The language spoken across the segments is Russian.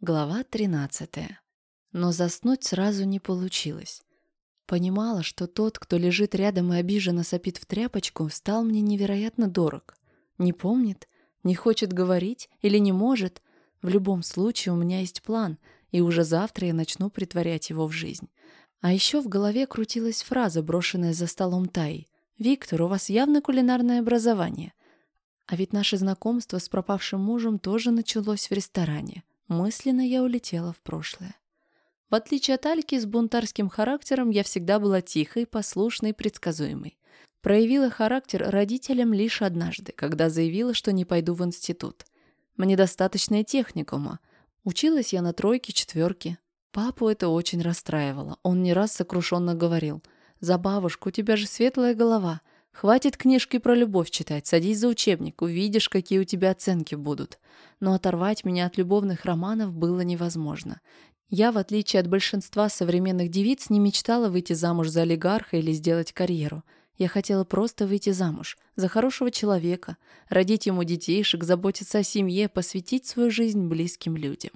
Глава 13. Но заснуть сразу не получилось. Понимала, что тот, кто лежит рядом и обиженно сопит в тряпочку, стал мне невероятно дорог. Не помнит, не хочет говорить или не может. В любом случае у меня есть план, и уже завтра я начну притворять его в жизнь. А еще в голове крутилась фраза, брошенная за столом Таи. «Виктор, у вас явно кулинарное образование». А ведь наше знакомство с пропавшим мужем тоже началось в ресторане. Мысленно я улетела в прошлое. В отличие от Альки с бунтарским характером, я всегда была тихой, послушной, предсказуемой. Проявила характер родителям лишь однажды, когда заявила, что не пойду в институт. Мне достаточно и техникума. Училась я на тройке, четверке. Папу это очень расстраивало. Он не раз сокрушенно говорил. «За бабушку, у тебя же светлая голова. Хватит книжки про любовь читать, садись за учебник, увидишь, какие у тебя оценки будут. Но оторвать меня от любовных романов было невозможно. Я, в отличие от большинства современных девиц, не мечтала выйти замуж за олигарха или сделать карьеру. Я хотела просто выйти замуж, за хорошего человека, родить ему детейшек, заботиться о семье, посвятить свою жизнь близким людям.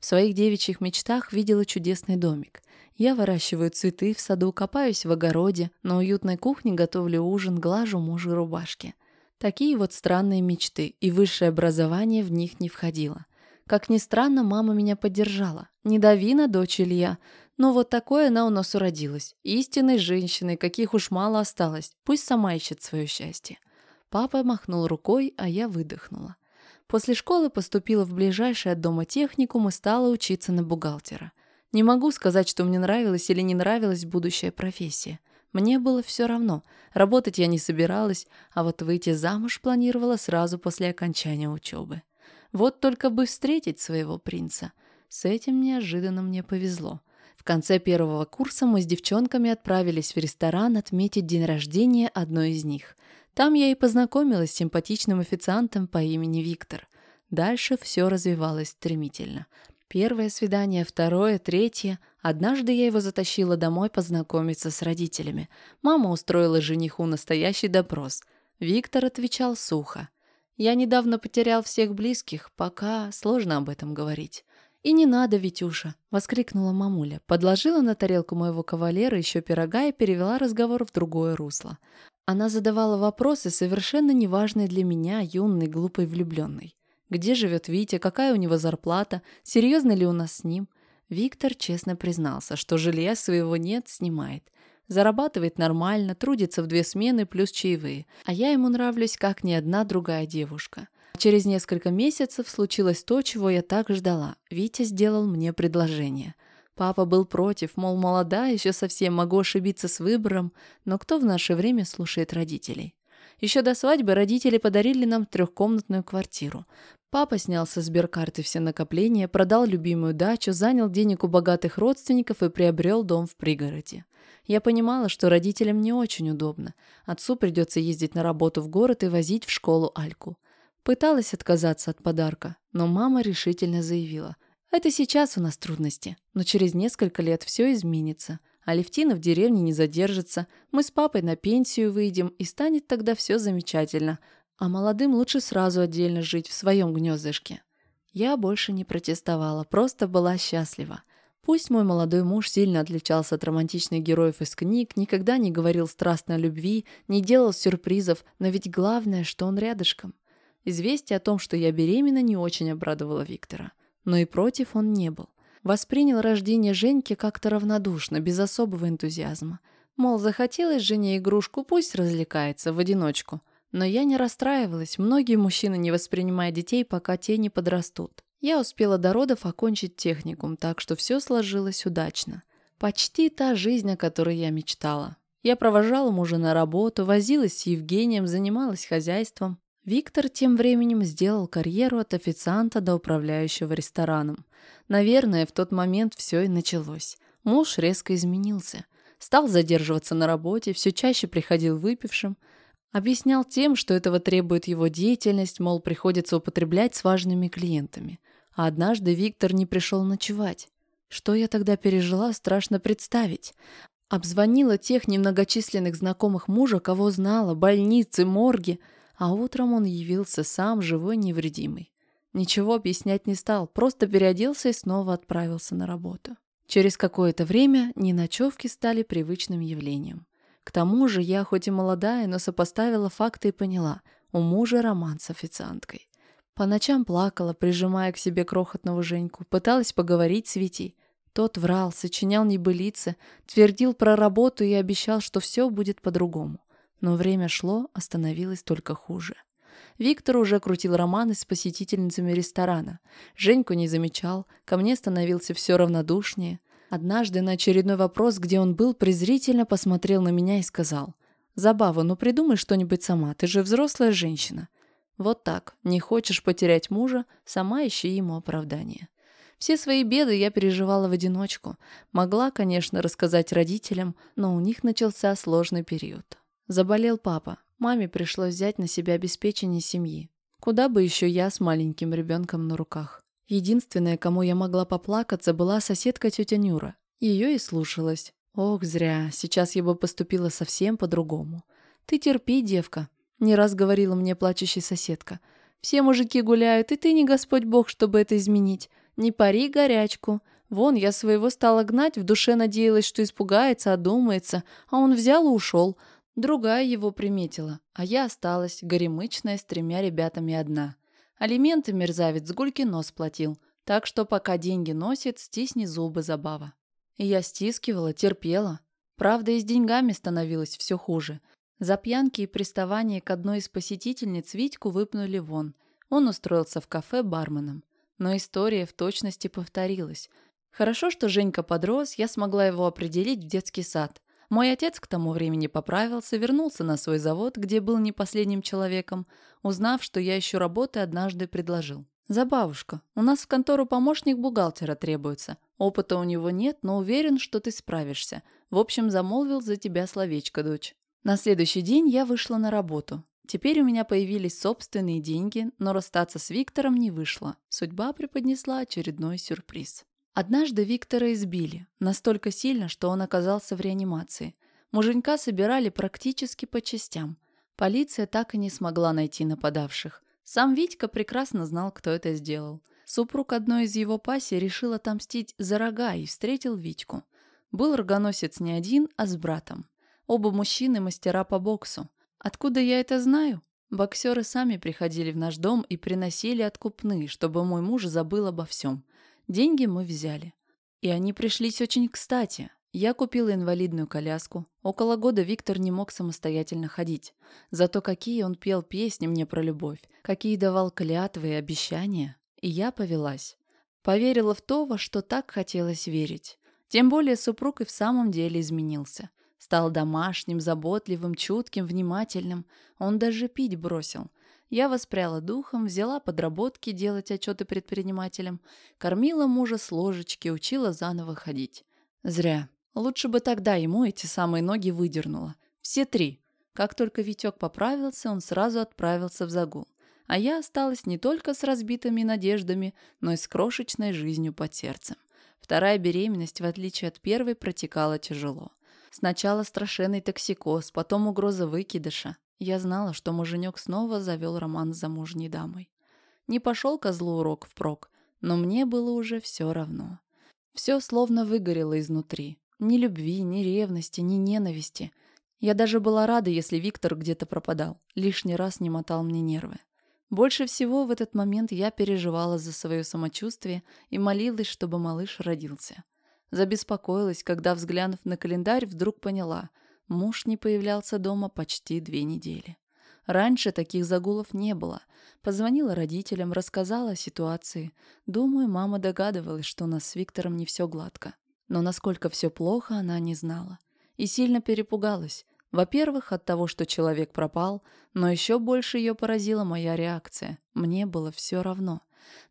В своих девичьих мечтах видела чудесный домик. Я выращиваю цветы в саду, копаюсь в огороде, на уютной кухне готовлю ужин, глажу мужу рубашки. Такие вот странные мечты, и высшее образование в них не входило. Как ни странно, мама меня поддержала. Не дави на дочь Илья. Но вот такое она у нас уродилась. Истинной женщиной, каких уж мало осталось. Пусть сама ищет свое счастье. Папа махнул рукой, а я выдохнула. После школы поступила в ближайший от дома техникум и стала учиться на бухгалтера. Не могу сказать, что мне нравилась или не нравилась будущая профессия. Мне было все равно. Работать я не собиралась, а вот выйти замуж планировала сразу после окончания учебы. Вот только бы встретить своего принца. С этим неожиданно мне повезло. В конце первого курса мы с девчонками отправились в ресторан отметить день рождения одной из них. Там я и познакомилась с симпатичным официантом по имени Виктор. Дальше все развивалось стремительно. Первое свидание, второе, третье. Однажды я его затащила домой познакомиться с родителями. Мама устроила жениху настоящий допрос. Виктор отвечал сухо. «Я недавно потерял всех близких, пока сложно об этом говорить». «И не надо, Витюша!» — воскликнула мамуля. Подложила на тарелку моего кавалера еще пирога и перевела разговор в другое русло. Она задавала вопросы, совершенно неважные для меня, юной, глупой влюбленной. Где живет Витя, какая у него зарплата, серьезно ли у нас с ним? Виктор честно признался, что жилья своего нет, снимает. Зарабатывает нормально, трудится в две смены плюс чаевые. А я ему нравлюсь, как ни одна другая девушка. Через несколько месяцев случилось то, чего я так ждала. Витя сделал мне предложение – Папа был против, мол, молода, еще совсем могу ошибиться с выбором, но кто в наше время слушает родителей? Еще до свадьбы родители подарили нам трехкомнатную квартиру. Папа снял со сберкарты все накопления, продал любимую дачу, занял денег у богатых родственников и приобрел дом в пригороде. Я понимала, что родителям не очень удобно. Отцу придется ездить на работу в город и возить в школу Альку. Пыталась отказаться от подарка, но мама решительно заявила – это сейчас у нас трудности, но через несколько лет все изменится. Алевтина в деревне не задержится, мы с папой на пенсию выйдем, и станет тогда все замечательно. А молодым лучше сразу отдельно жить в своем гнездышке. Я больше не протестовала, просто была счастлива. Пусть мой молодой муж сильно отличался от романтичных героев из книг, никогда не говорил страстно о любви, не делал сюрпризов, но ведь главное, что он рядышком. Известие о том, что я беременна, не очень обрадовало Виктора но и против он не был. Воспринял рождение Женьки как-то равнодушно, без особого энтузиазма. Мол, захотелось жене игрушку, пусть развлекается в одиночку. Но я не расстраивалась, многие мужчины не воспринимают детей, пока те не подрастут. Я успела до родов окончить техникум, так что все сложилось удачно. Почти та жизнь, о которой я мечтала. Я провожала мужа на работу, возилась с Евгением, занималась хозяйством. Виктор тем временем сделал карьеру от официанта до управляющего рестораном. Наверное, в тот момент все и началось. Муж резко изменился. Стал задерживаться на работе, все чаще приходил выпившим. Объяснял тем, что этого требует его деятельность, мол, приходится употреблять с важными клиентами. А однажды Виктор не пришел ночевать. Что я тогда пережила, страшно представить. Обзвонила тех немногочисленных знакомых мужа, кого знала, больницы, морги – а утром он явился сам, живой, невредимый. Ничего объяснять не стал, просто переоделся и снова отправился на работу. Через какое-то время неночевки стали привычным явлением. К тому же я, хоть и молодая, но сопоставила факты и поняла, у мужа роман с официанткой. По ночам плакала, прижимая к себе крохотного Женьку, пыталась поговорить с Витей. Тот врал, сочинял небылицы, твердил про работу и обещал, что все будет по-другому. Но время шло, а становилось только хуже. Виктор уже крутил романы с посетительницами ресторана. Женьку не замечал, ко мне становился все равнодушнее. Однажды на очередной вопрос, где он был, презрительно посмотрел на меня и сказал. «Забава, ну придумай что-нибудь сама, ты же взрослая женщина». Вот так, не хочешь потерять мужа, сама ищи ему оправдание. Все свои беды я переживала в одиночку. Могла, конечно, рассказать родителям, но у них начался сложный период. Заболел папа, Маме пришлось взять на себя обеспечение семьи. Куда бы еще я с маленьким ребенком на руках. Единственная, кому я могла поплакаться, была соседка тетя Нюра. Ее и слушалась. Ох, зря, сейчас я бы поступила совсем по-другому. «Ты терпи, девка», — не раз говорила мне плачущая соседка. «Все мужики гуляют, и ты не Господь Бог, чтобы это изменить. Не пари горячку. Вон, я своего стала гнать, в душе надеялась, что испугается, одумается, а он взял и ушел. Другая его приметила, а я осталась, горемычная, с тремя ребятами одна. Алименты мерзавец с гульки нос платил, так что пока деньги носит, стисни зубы забава. И я стискивала, терпела. Правда, и с деньгами становилось все хуже. За пьянки и приставания к одной из посетительниц Витьку выпнули вон. Он устроился в кафе барменом. Но история в точности повторилась. Хорошо, что Женька подрос, я смогла его определить в детский сад. Мой отец к тому времени поправился, вернулся на свой завод, где был не последним человеком. Узнав, что я ищу работы, однажды предложил. «Забавушка, у нас в контору помощник бухгалтера требуется. Опыта у него нет, но уверен, что ты справишься. В общем, замолвил за тебя словечко, дочь». На следующий день я вышла на работу. Теперь у меня появились собственные деньги, но расстаться с Виктором не вышло. Судьба преподнесла очередной сюрприз. Однажды Виктора избили, настолько сильно, что он оказался в реанимации. Муженька собирали практически по частям. Полиция так и не смогла найти нападавших. Сам Витька прекрасно знал, кто это сделал. Супруг одной из его пассий решил отомстить за рога и встретил Витьку. Был рогоносец не один, а с братом. Оба мужчины мастера по боксу. Откуда я это знаю? Боксеры сами приходили в наш дом и приносили откупные, чтобы мой муж забыл обо всем. Деньги мы взяли. И они пришлись очень кстати. Я купила инвалидную коляску. Около года Виктор не мог самостоятельно ходить. Зато какие он пел песни мне про любовь, какие давал клятвы и обещания. И я повелась. Поверила в то, во что так хотелось верить. Тем более супруг и в самом деле изменился. Стал домашним, заботливым, чутким, внимательным. Он даже пить бросил. Я воспряла духом, взяла подработки делать отчеты предпринимателям, кормила мужа с ложечки, учила заново ходить. Зря. Лучше бы тогда ему эти самые ноги выдернула. Все три. Как только Витек поправился, он сразу отправился в загул. А я осталась не только с разбитыми надеждами, но и с крошечной жизнью под сердцем. Вторая беременность, в отличие от первой, протекала тяжело. Сначала страшенный токсикоз, потом угроза выкидыша. Я знала, что муженек снова завел роман с замужней дамой. Не пошел козлу урок впрок, но мне было уже все равно. Все словно выгорело изнутри. Ни любви, ни ревности, ни ненависти. Я даже была рада, если Виктор где-то пропадал, лишний раз не мотал мне нервы. Больше всего в этот момент я переживала за свое самочувствие и молилась, чтобы малыш родился. Забеспокоилась, когда, взглянув на календарь, вдруг поняла – Муж не появлялся дома почти две недели. Раньше таких загулов не было. Позвонила родителям, рассказала о ситуации. Думаю, мама догадывалась, что у нас с Виктором не все гладко. Но насколько все плохо, она не знала. И сильно перепугалась. Во-первых, от того, что человек пропал, но еще больше ее поразила моя реакция. Мне было все равно.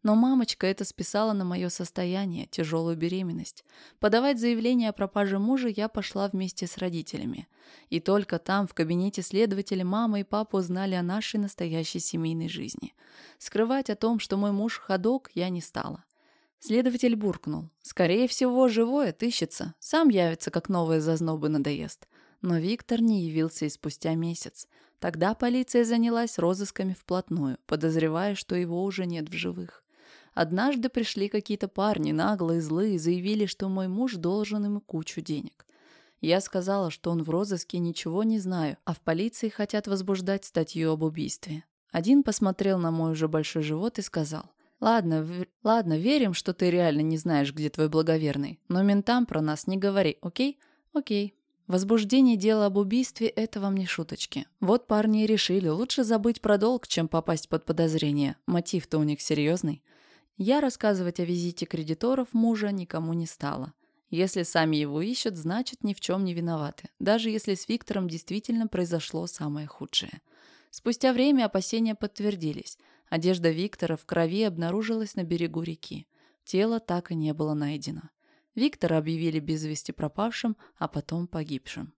Но мамочка это списала на мое состояние, тяжелую беременность. Подавать заявление о пропаже мужа я пошла вместе с родителями. И только там, в кабинете следователя, мама и папа узнали о нашей настоящей семейной жизни. Скрывать о том, что мой муж ходок, я не стала. Следователь буркнул. «Скорее всего, живое тыщется. Сам явится, как новые зазнобы надоест. Но Виктор не явился и спустя месяц. Тогда полиция занялась розысками вплотную, подозревая, что его уже нет в живых. Однажды пришли какие-то парни, наглые, злые, заявили, что мой муж должен им кучу денег. Я сказала, что он в розыске ничего не знаю, а в полиции хотят возбуждать статью об убийстве. Один посмотрел на мой уже большой живот и сказал, «Ладно, в... ладно, верим, что ты реально не знаешь, где твой благоверный, но ментам про нас не говори, окей? Окей». Возбуждение дела об убийстве – это вам не шуточки. Вот парни и решили, лучше забыть про долг, чем попасть под подозрение. Мотив-то у них серьезный. Я рассказывать о визите кредиторов мужа никому не стала. Если сами его ищут, значит, ни в чем не виноваты, даже если с Виктором действительно произошло самое худшее. Спустя время опасения подтвердились. Одежда Виктора в крови обнаружилась на берегу реки. Тело так и не было найдено. Виктора объявили без вести пропавшим, а потом погибшим.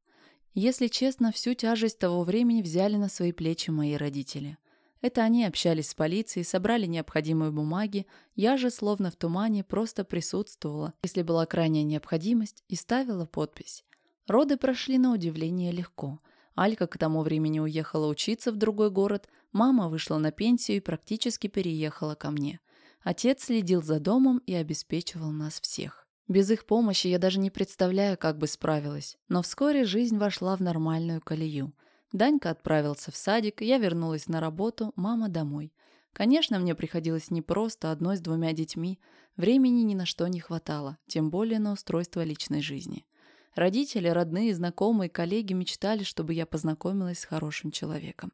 Если честно, всю тяжесть того времени взяли на свои плечи мои родители – это они общались с полицией, собрали необходимые бумаги, я же, словно в тумане, просто присутствовала, если была крайняя необходимость, и ставила подпись. Роды прошли на удивление легко. Алька к тому времени уехала учиться в другой город, мама вышла на пенсию и практически переехала ко мне. Отец следил за домом и обеспечивал нас всех. Без их помощи я даже не представляю, как бы справилась. Но вскоре жизнь вошла в нормальную колею – Данька отправился в садик, я вернулась на работу, мама домой. Конечно, мне приходилось не просто одной с двумя детьми. Времени ни на что не хватало, тем более на устройство личной жизни. Родители, родные, знакомые, коллеги мечтали, чтобы я познакомилась с хорошим человеком.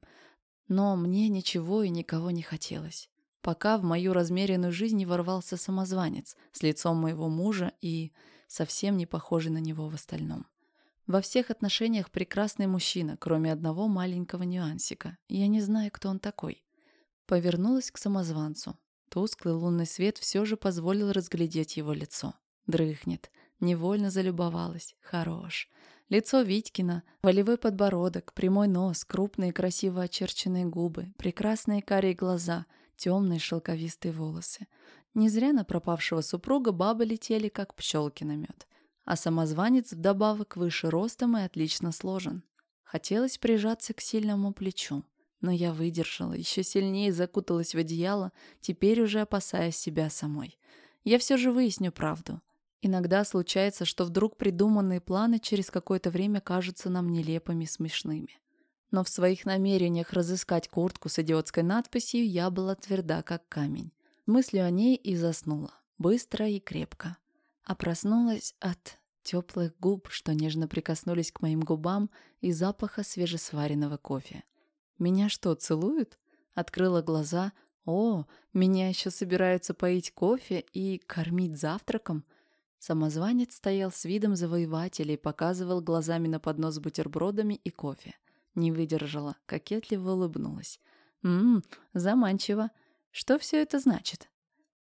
Но мне ничего и никого не хотелось. Пока в мою размеренную жизнь не ворвался самозванец с лицом моего мужа и совсем не похожий на него в остальном. Во всех отношениях прекрасный мужчина, кроме одного маленького нюансика. Я не знаю, кто он такой. Повернулась к самозванцу. Тусклый лунный свет все же позволил разглядеть его лицо. Дрыхнет. Невольно залюбовалась. Хорош. Лицо Витькина, волевой подбородок, прямой нос, крупные красиво очерченные губы, прекрасные карие глаза, темные шелковистые волосы. Не зря на пропавшего супруга бабы летели, как пчелки на мед а самозванец вдобавок выше ростом и отлично сложен. Хотелось прижаться к сильному плечу, но я выдержала, еще сильнее закуталась в одеяло, теперь уже опасаясь себя самой. Я все же выясню правду. Иногда случается, что вдруг придуманные планы через какое-то время кажутся нам нелепыми смешными. Но в своих намерениях разыскать куртку с идиотской надписью я была тверда, как камень. Мыслью о ней и заснула. Быстро и крепко а проснулась от теплых губ, что нежно прикоснулись к моим губам и запаха свежесваренного кофе. «Меня что, целуют?» Открыла глаза. «О, меня еще собираются поить кофе и кормить завтраком?» Самозванец стоял с видом завоевателя и показывал глазами на поднос с бутербродами и кофе. Не выдержала, кокетливо улыбнулась. «Ммм, заманчиво. Что все это значит?»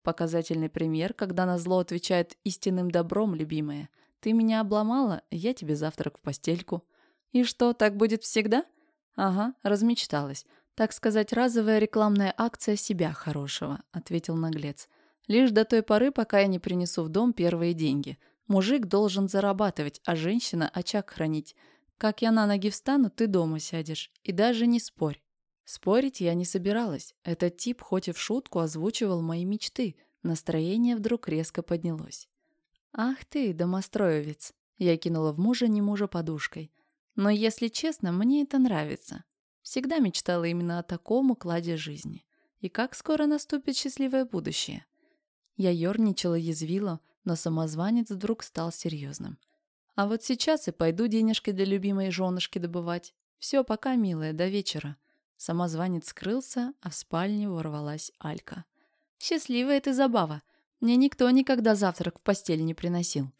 Показательный пример, когда на зло отвечает истинным добром, любимая. Ты меня обломала, я тебе завтрак в постельку. И что, так будет всегда? Ага, размечталась. Так сказать, разовая рекламная акция себя хорошего, ответил наглец. Лишь до той поры, пока я не принесу в дом первые деньги. Мужик должен зарабатывать, а женщина – очаг хранить. Как я на ноги встану, ты дома сядешь. И даже не спорь. Спорить я не собиралась. Этот тип хоть и в шутку озвучивал мои мечты. Настроение вдруг резко поднялось. «Ах ты, домостроевец!» Я кинула в мужа не мужа подушкой. Но, если честно, мне это нравится. Всегда мечтала именно о таком укладе жизни. И как скоро наступит счастливое будущее? Я ерничала, язвила, но самозванец вдруг стал серьезным. А вот сейчас и пойду денежки для любимой женушки добывать. Все, пока, милая, до вечера. Самозванец скрылся, а в спальне ворвалась Алька. «Счастливая ты забава. Мне никто никогда завтрак в постель не приносил».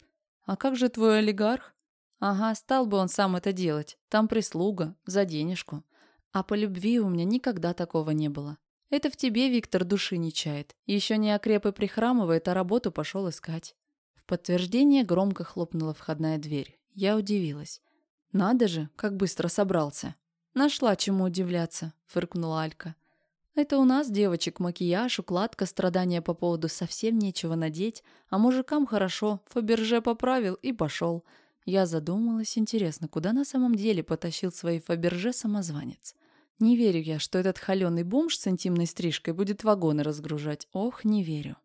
«А как же твой олигарх?» «Ага, стал бы он сам это делать. Там прислуга, за денежку. А по любви у меня никогда такого не было. Это в тебе Виктор души не чает. Еще не окреп и прихрамывает, а работу пошел искать». Подтверждение громко хлопнула входная дверь. Я удивилась. «Надо же, как быстро собрался». «Нашла чему удивляться», — фыркнула Алька. «Это у нас, девочек, макияж, укладка, страдания по поводу совсем нечего надеть, а мужикам хорошо, Фаберже поправил и пошел. Я задумалась, интересно, куда на самом деле потащил свои Фаберже самозванец. Не верю я, что этот холеный бомж с интимной стрижкой будет вагоны разгружать. Ох, не верю.